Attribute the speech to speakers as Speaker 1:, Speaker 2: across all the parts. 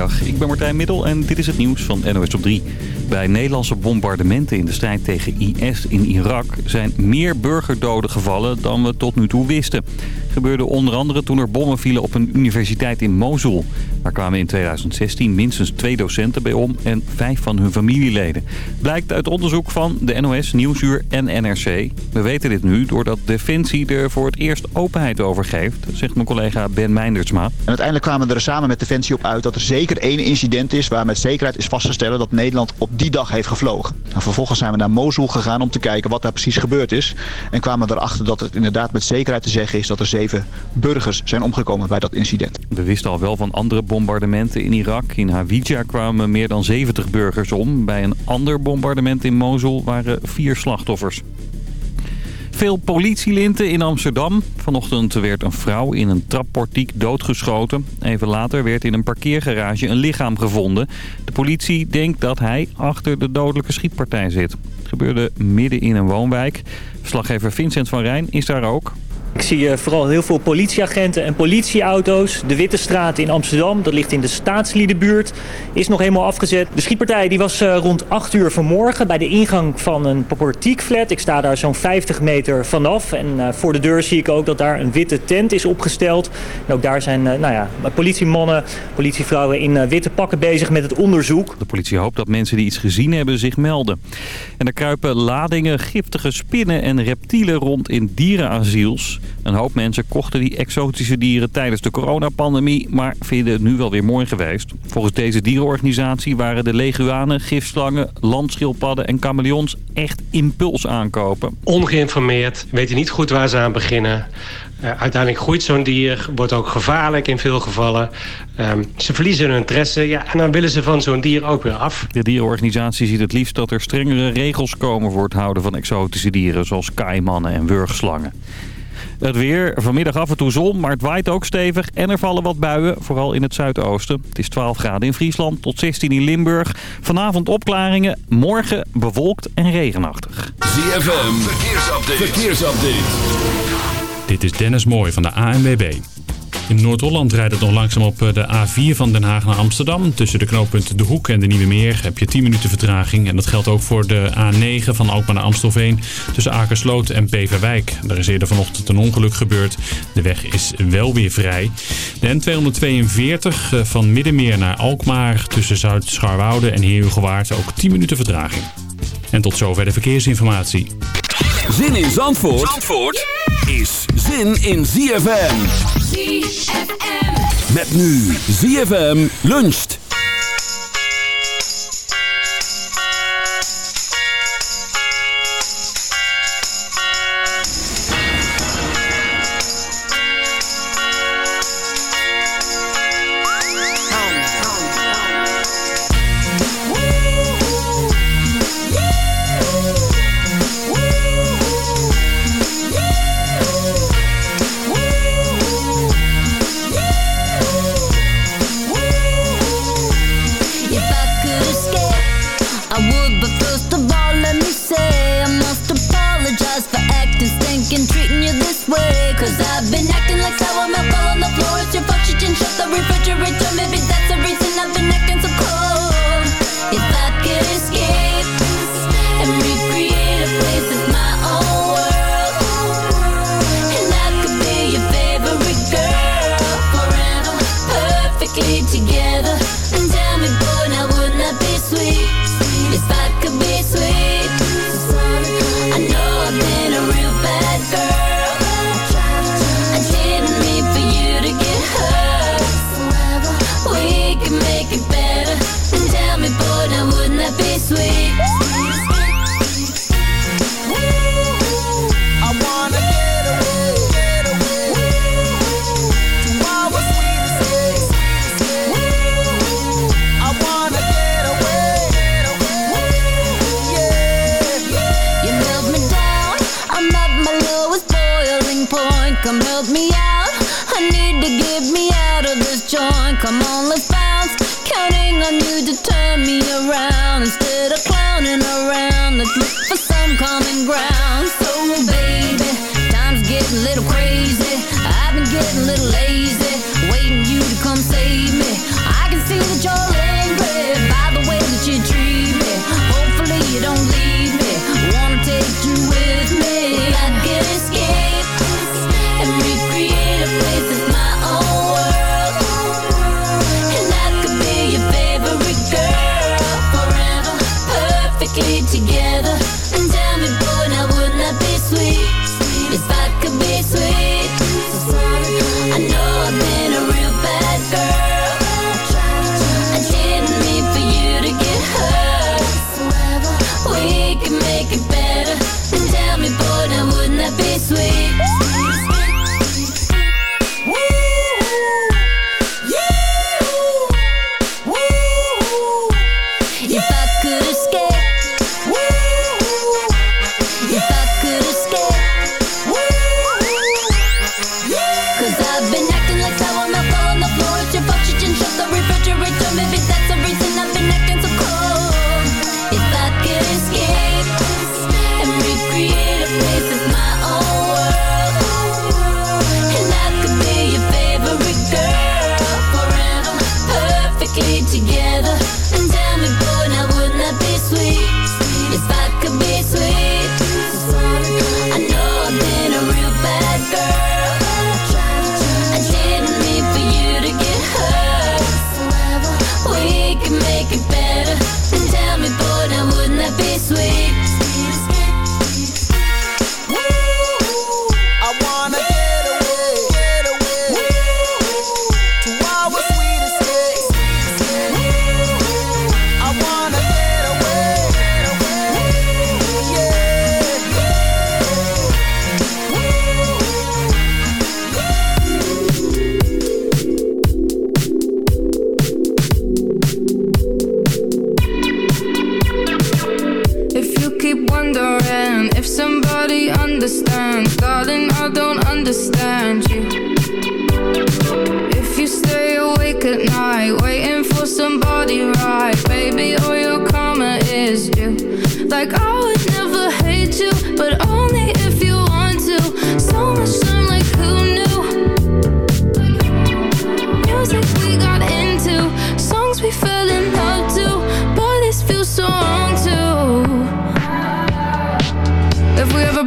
Speaker 1: Ik ben Martijn Middel en dit is het nieuws van NOS op 3. Bij Nederlandse bombardementen in de strijd tegen IS in Irak zijn meer burgerdoden gevallen dan we tot nu toe wisten. gebeurde onder andere toen er bommen vielen op een universiteit in Mosul. Daar kwamen in 2016 minstens twee docenten bij om en vijf van hun familieleden. Blijkt uit onderzoek van de NOS, Nieuwsuur en NRC. We weten dit nu doordat Defensie er voor het eerst openheid over geeft, zegt mijn collega Ben Meindersma. En
Speaker 2: uiteindelijk kwamen we er samen met Defensie op uit dat er zeker één incident is waar met zekerheid is vast te stellen dat Nederland op die dag heeft gevlogen. En nou, vervolgens zijn we naar Mosul gegaan om te kijken wat daar precies gebeurd is. En kwamen erachter dat het inderdaad met zekerheid te zeggen is dat er zeven burgers zijn omgekomen bij dat incident.
Speaker 1: We wisten al wel van andere bombardementen in Irak. In Hawija kwamen meer dan 70 burgers om. Bij een ander bombardement in Mosul waren vier slachtoffers. Veel politielinten in Amsterdam. Vanochtend werd een vrouw in een trapportiek doodgeschoten. Even later werd in een parkeergarage een lichaam gevonden. De politie denkt dat hij achter de dodelijke schietpartij zit. Het gebeurde midden in een woonwijk. Verslaggever Vincent van Rijn is daar ook.
Speaker 3: Ik zie eh, vooral heel veel politieagenten en politieauto's. De Witte Straat in Amsterdam, dat ligt in de staatsliedenbuurt, is nog helemaal afgezet. De schietpartij die was eh, rond 8 uur vanmorgen bij de ingang van een portiekflat. Ik sta daar zo'n 50 meter vanaf en eh, voor de deur zie ik ook dat daar een witte tent is opgesteld. En ook daar zijn nou ja, politiemannen, politievrouwen in witte pakken bezig met het onderzoek.
Speaker 1: De politie hoopt dat mensen die iets gezien hebben zich melden. En er kruipen ladingen giftige spinnen en reptielen rond in dierenasiels. Een hoop mensen kochten die exotische dieren tijdens de coronapandemie, maar vinden het nu wel weer mooi geweest. Volgens deze dierenorganisatie waren de leguanen, gifslangen, landschildpadden en chameleons echt impuls aankopen.
Speaker 4: Ongeïnformeerd, weten niet goed waar ze aan beginnen. Uh, uiteindelijk groeit zo'n dier, wordt ook gevaarlijk in veel gevallen. Um, ze verliezen hun interesse ja, en dan willen ze van zo'n dier ook weer af.
Speaker 1: De dierenorganisatie ziet het liefst dat er strengere regels komen voor het houden van exotische dieren... zoals kaimannen en wurgslangen. Het weer, vanmiddag af en toe zon, maar het waait ook stevig. En er vallen wat buien, vooral in het zuidoosten. Het is 12 graden in Friesland tot 16 in Limburg. Vanavond opklaringen, morgen bewolkt en regenachtig.
Speaker 5: ZFM, verkeersupdate. verkeersupdate.
Speaker 6: Dit is Dennis Mooij van de ANWB. In Noord-Holland rijdt het nog langzaam op eh, de A4 van Den Haag naar Amsterdam. Tussen de knooppunten De Hoek en de Nieuwe Meer heb je 10 minuten vertraging. En dat geldt ook voor de A9 van Alkmaar naar Amstelveen. Tussen Akersloot en Beverwijk. Daar is eerder vanochtend een ongeluk gebeurd. De weg is wel weer vrij. De N242 eh, van Middenmeer naar Alkmaar. Tussen Zuid-Scharwoude en Heerhugowaard ook 10 minuten vertraging. En tot zover de verkeersinformatie.
Speaker 5: Zin in Zandvoort, Zandvoort is zin in ZFM. ZFM. Met nu ZFM luncht.
Speaker 7: temperature, maybe that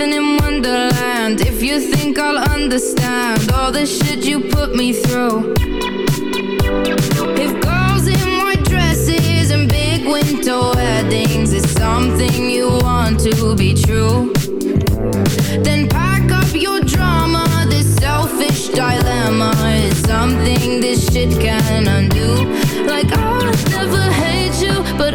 Speaker 7: living in
Speaker 8: wonderland. If you
Speaker 5: think I'll understand All
Speaker 9: the shit you put me through. If girls in white dresses And big winter weddings Is something you want to be true Then pack up your drama. This selfish dilemma Is something this shit can undo. Like I'll never hate you But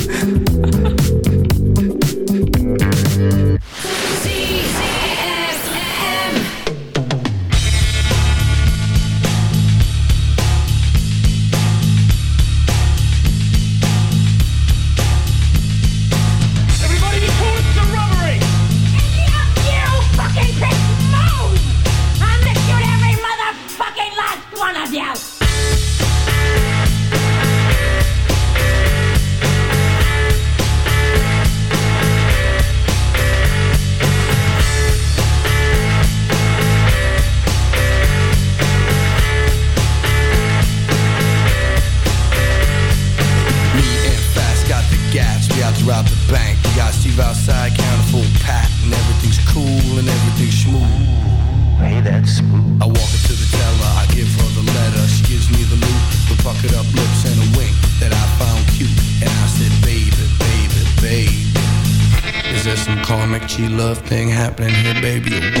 Speaker 10: Happening here, baby,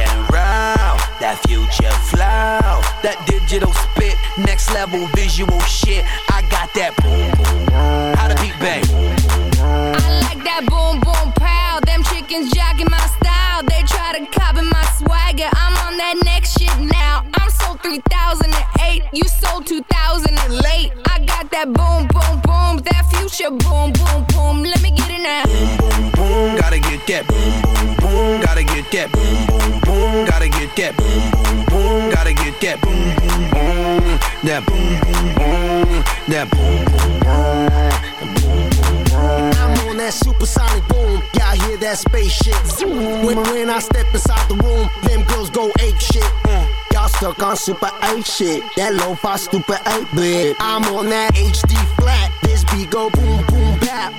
Speaker 11: that future flow, that digital spit, next level visual shit. I got that boom boom. How to beat bang.
Speaker 10: I like that boom boom pow. Them chickens jacking my style. They try to copy my swagger. I'm on that next shit now. I'm sold 3008. You sold 2000 and late. That boom boom boom. That future boom boom boom. Let me get it now.
Speaker 11: Boom boom. boom, Gotta get that boom boom boom. Gotta get that boom boom boom. Gotta get that boom boom boom. Gotta get that boom boom boom. That boom boom boom. That boom boom boom.
Speaker 12: I'm on that supersonic boom. Y'all hear that spaceship? When, when I step inside the room, them girls go ape shit. Uh, Y'all stuck on super ape shit. That low fi stupid ape bit. I'm on that HD flat. This beat go boom boom bap.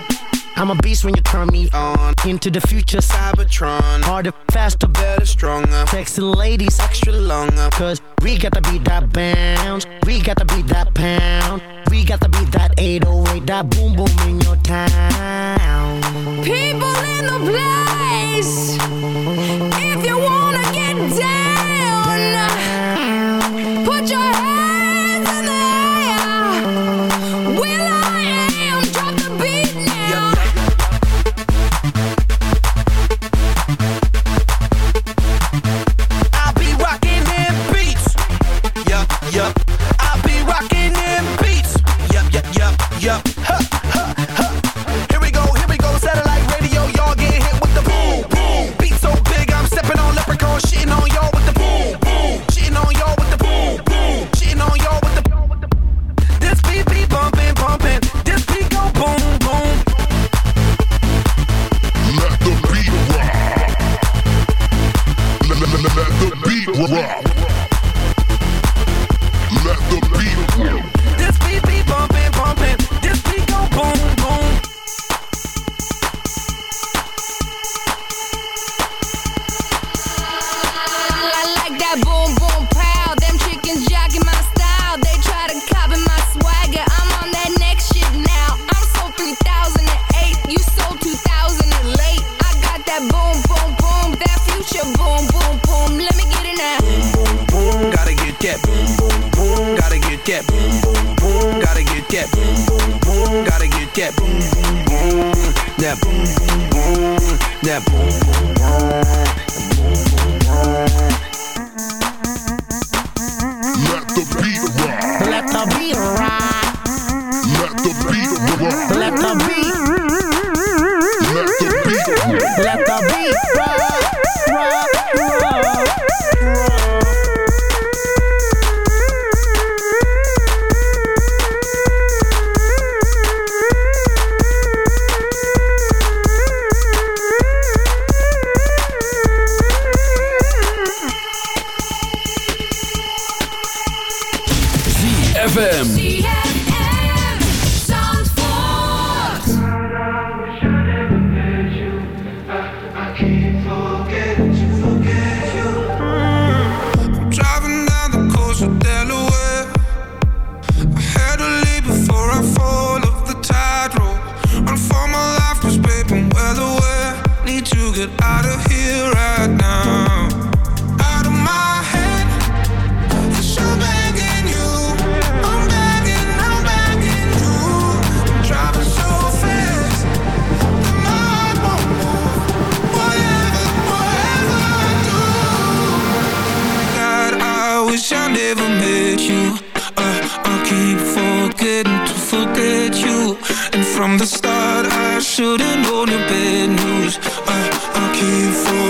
Speaker 12: I'm a beast when you turn me on. Into the future, Cybertron. Harder, faster, better, stronger. Texting ladies, extra longer. Cause we got to beat that bounce. We got to beat that pound. We got to beat that 808, that boom boom in your town.
Speaker 11: People in the place. If you wanna get down night you.
Speaker 13: Uh, I keep forgetting to forget you. And from the start I should've known your bad news. Uh, I keep forgetting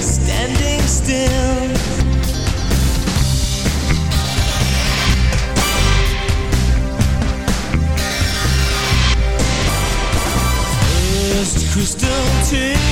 Speaker 14: Standing still. Crystal tears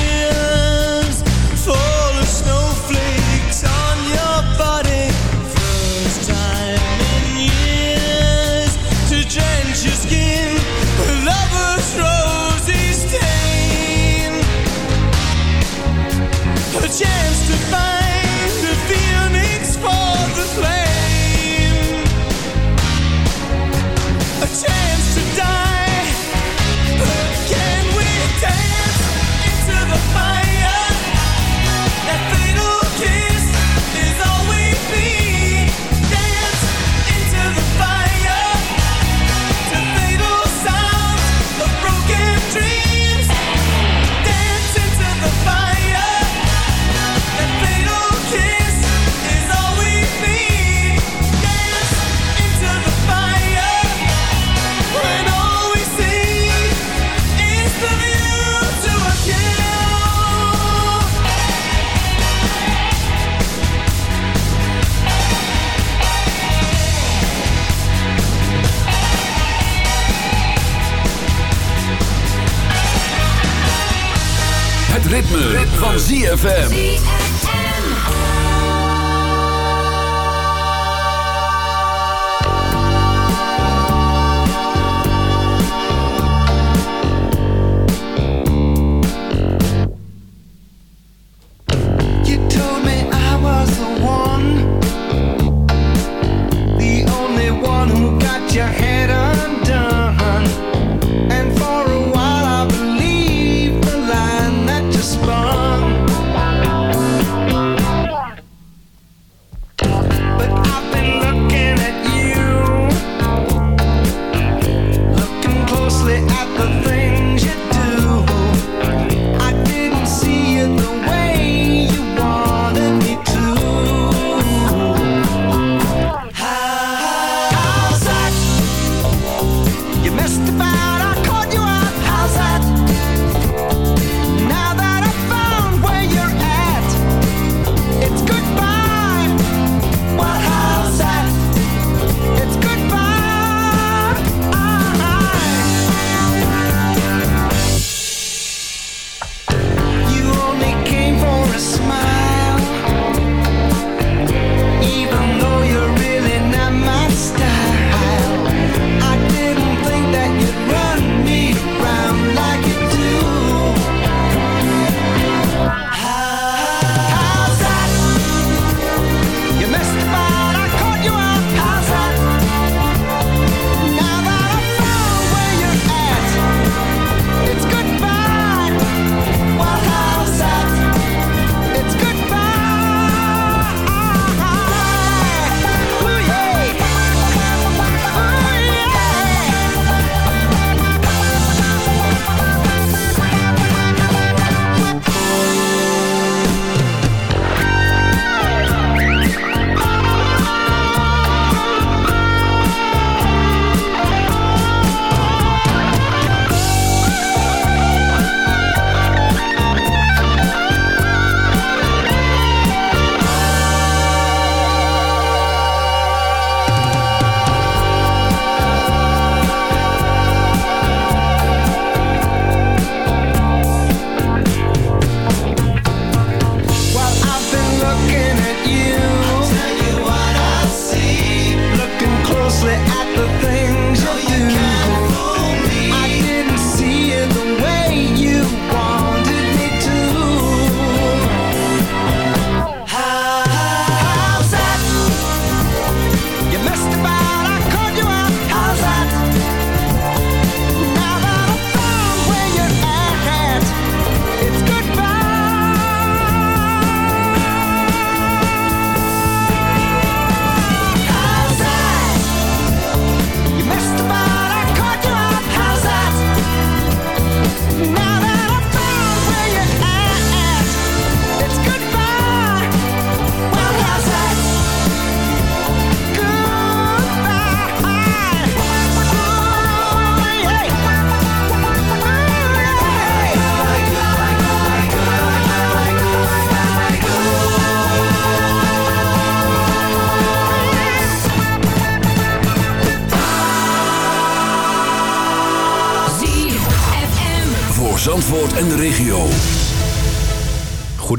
Speaker 9: ZFM.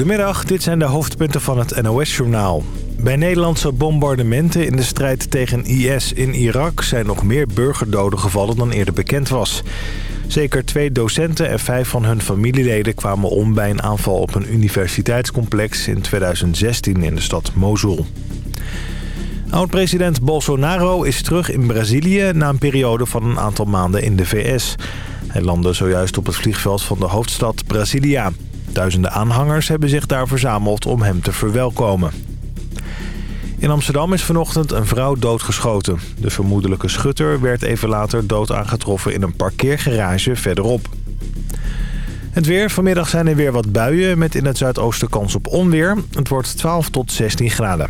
Speaker 15: Goedemiddag, dit zijn de hoofdpunten van het NOS-journaal. Bij Nederlandse bombardementen in de strijd tegen IS in Irak... zijn nog meer burgerdoden gevallen dan eerder bekend was. Zeker twee docenten en vijf van hun familieleden kwamen om... bij een aanval op een universiteitscomplex in 2016 in de stad Mosul. Oud-president Bolsonaro is terug in Brazilië... na een periode van een aantal maanden in de VS. Hij landde zojuist op het vliegveld van de hoofdstad Brasilia. Duizenden aanhangers hebben zich daar verzameld om hem te verwelkomen. In Amsterdam is vanochtend een vrouw doodgeschoten. De vermoedelijke schutter werd even later dood aangetroffen in een parkeergarage verderop. Het weer. Vanmiddag zijn er weer wat buien met in het zuidoosten kans op onweer. Het wordt 12 tot 16 graden.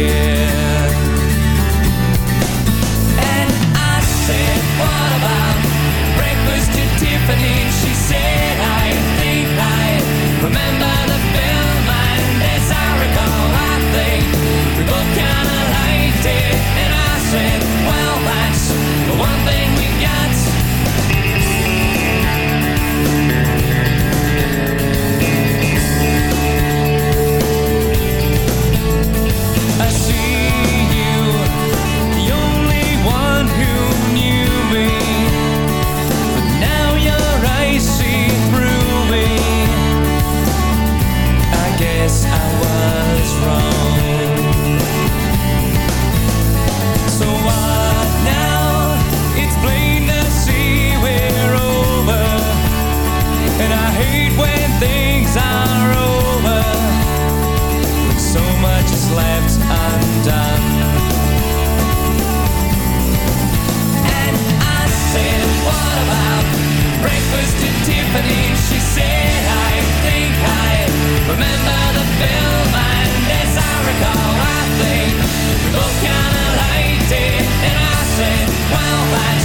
Speaker 14: don't Tiffany, she said, I think I remember the film, and as I recall, I think we both kinda liked it, and I said, well, I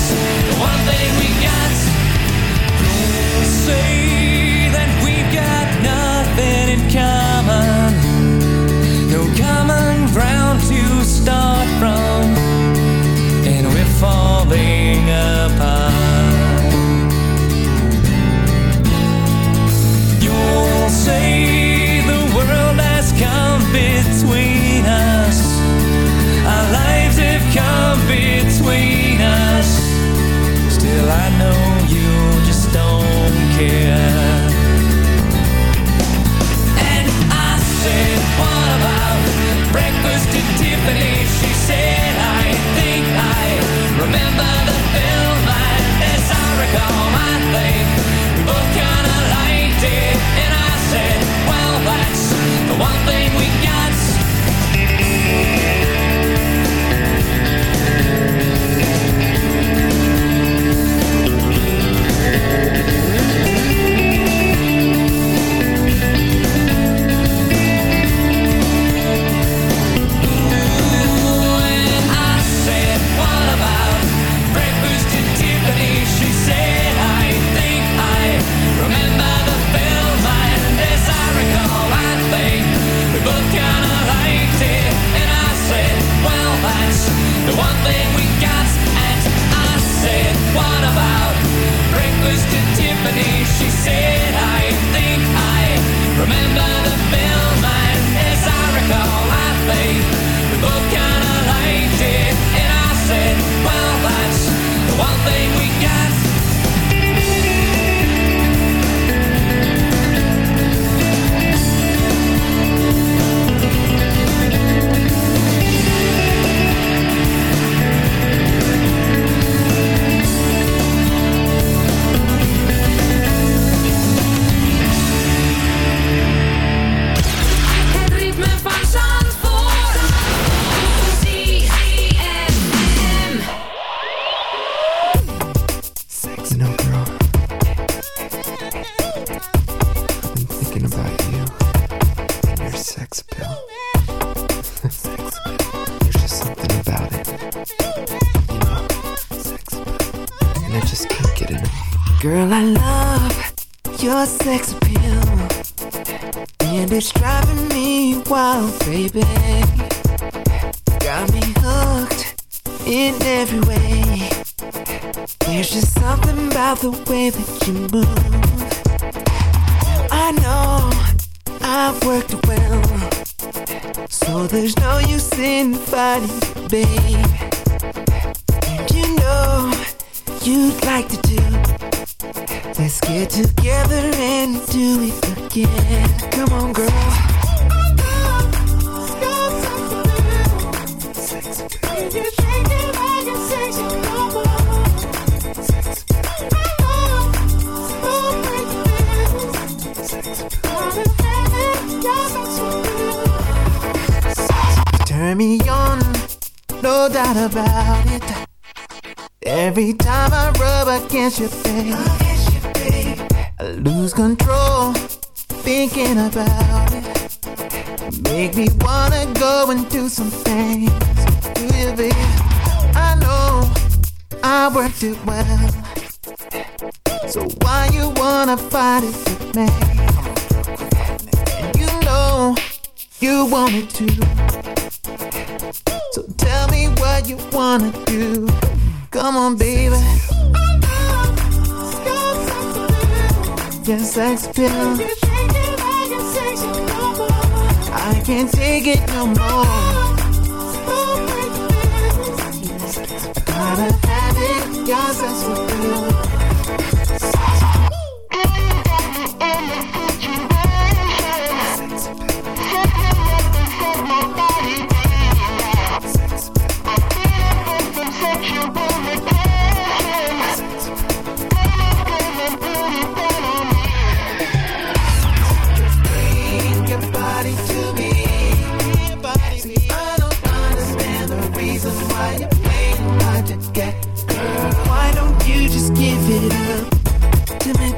Speaker 9: So why you wanna fight it with me? You know you want it too. So tell me what you wanna do. Come on, baby. Your sex appeal. I can't take it no more. Gotta have it. Your sex appeal.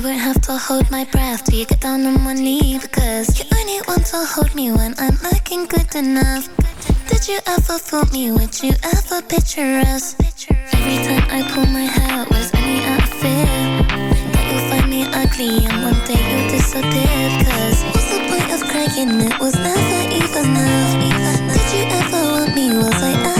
Speaker 9: I
Speaker 16: won't have to hold my breath till you get down on one knee because you only want to hold me when I'm looking good enough. Did you ever fool me? Would you ever picture us? Every time I pull my hair, was only out of fear that you'll find me ugly and one day you'll disappear. Cause what's the point of crying? It was never even enough. Did you ever want me? Was I